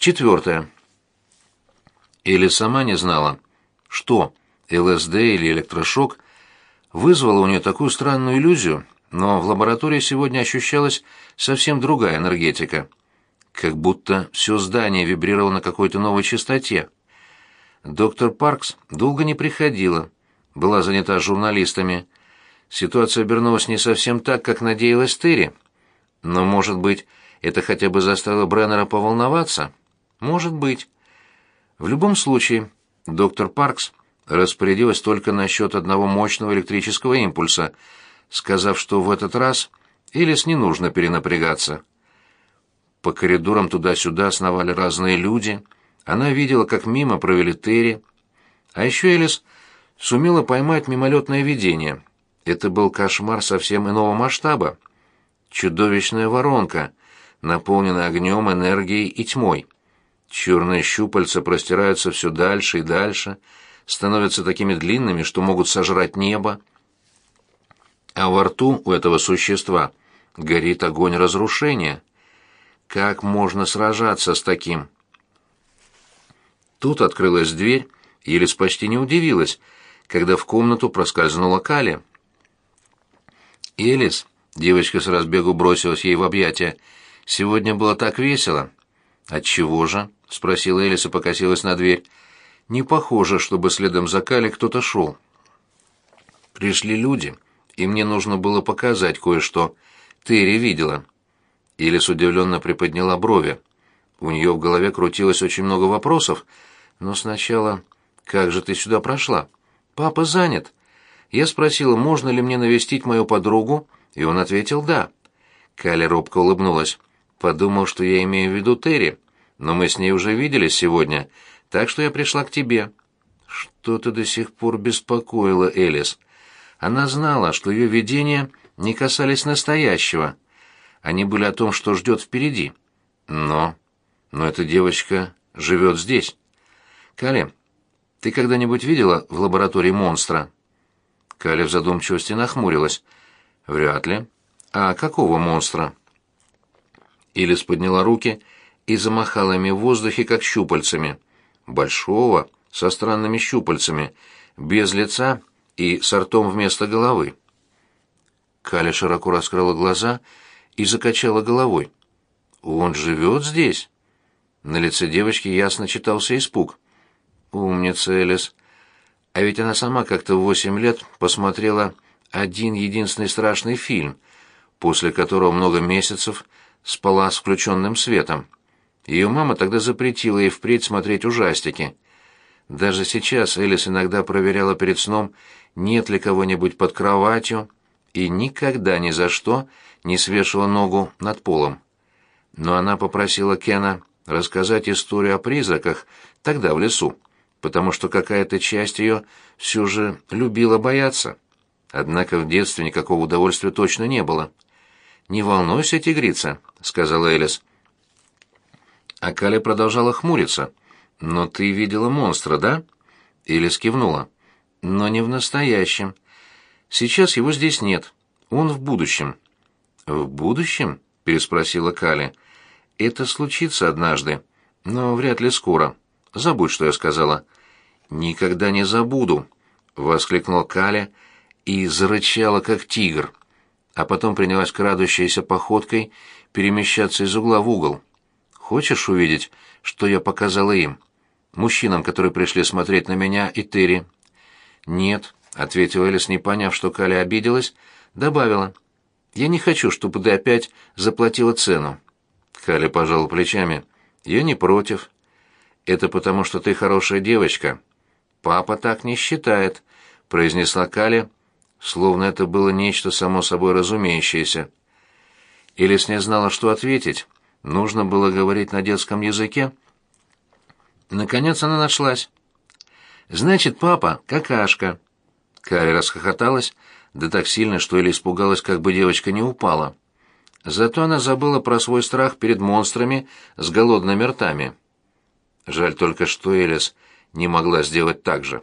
Четвертое. Или сама не знала, что ЛСД или электрошок вызвало у нее такую странную иллюзию, но в лаборатории сегодня ощущалась совсем другая энергетика. Как будто все здание вибрировало на какой-то новой частоте. Доктор Паркс долго не приходила, была занята журналистами. Ситуация обернулась не совсем так, как надеялась Терри. Но, может быть, это хотя бы заставило Бреннера поволноваться? Может быть. В любом случае, доктор Паркс распорядилась только насчет одного мощного электрического импульса, сказав, что в этот раз Элис не нужно перенапрягаться. По коридорам туда-сюда сновали разные люди. Она видела, как мимо провели Терри. А еще Элис сумела поймать мимолетное видение. Это был кошмар совсем иного масштаба. Чудовищная воронка, наполненная огнем, энергией и тьмой. Черные щупальца простираются все дальше и дальше, становятся такими длинными, что могут сожрать небо. А во рту у этого существа горит огонь разрушения. Как можно сражаться с таким? Тут открылась дверь, Елис почти не удивилась, когда в комнату проскользнула Кали. «Элис», — девочка с разбегу бросилась ей в объятия, — «сегодня было так весело». «Отчего же?» — спросила Элис и покосилась на дверь. «Не похоже, чтобы следом за Кали кто-то шел». «Пришли люди, и мне нужно было показать кое-что. Терри видела». Элис удивленно приподняла брови. У нее в голове крутилось очень много вопросов, но сначала «Как же ты сюда прошла?» «Папа занят». Я спросила, можно ли мне навестить мою подругу, и он ответил «да». Кали робко улыбнулась. Подумал, что я имею в виду Терри, но мы с ней уже виделись сегодня, так что я пришла к тебе. Что-то до сих пор беспокоило Элис. Она знала, что ее видения не касались настоящего. Они были о том, что ждет впереди. Но... Но эта девочка живет здесь. Кали, ты когда-нибудь видела в лаборатории монстра? Кали в задумчивости нахмурилась. Вряд ли. А какого монстра? Илис подняла руки и замахала ими в воздухе, как щупальцами. Большого, со странными щупальцами, без лица и с ртом вместо головы. Каля широко раскрыла глаза и закачала головой. «Он живет здесь?» На лице девочки ясно читался испуг. «Умница, Элис. А ведь она сама как-то в восемь лет посмотрела один единственный страшный фильм, после которого много месяцев спала с включенным светом. Ее мама тогда запретила ей впредь смотреть ужастики. Даже сейчас Элис иногда проверяла перед сном, нет ли кого-нибудь под кроватью, и никогда ни за что не свешивала ногу над полом. Но она попросила Кена рассказать историю о призраках тогда в лесу, потому что какая-то часть ее все же любила бояться. Однако в детстве никакого удовольствия точно не было. «Не волнуйся, тигрица», — сказала Элис. А Каля продолжала хмуриться. «Но ты видела монстра, да?» Элис кивнула. «Но не в настоящем. Сейчас его здесь нет. Он в будущем». «В будущем?» — переспросила Кали. «Это случится однажды, но вряд ли скоро. Забудь, что я сказала». «Никогда не забуду», — воскликнула Каля и зарычала, как тигр а потом принялась крадущейся походкой перемещаться из угла в угол. «Хочешь увидеть, что я показала им? Мужчинам, которые пришли смотреть на меня и Терри?» «Нет», — ответила Элис, не поняв, что Каля обиделась, добавила. «Я не хочу, чтобы ты опять заплатила цену». Каля пожала плечами. «Я не против». «Это потому, что ты хорошая девочка». «Папа так не считает», — произнесла Каля, — словно это было нечто само собой разумеющееся. Элис не знала, что ответить. Нужно было говорить на детском языке. Наконец она нашлась. «Значит, папа, какашка». Карри расхохоталась, да так сильно, что Элли испугалась, как бы девочка не упала. Зато она забыла про свой страх перед монстрами с голодными ртами. Жаль только, что Элис не могла сделать так же.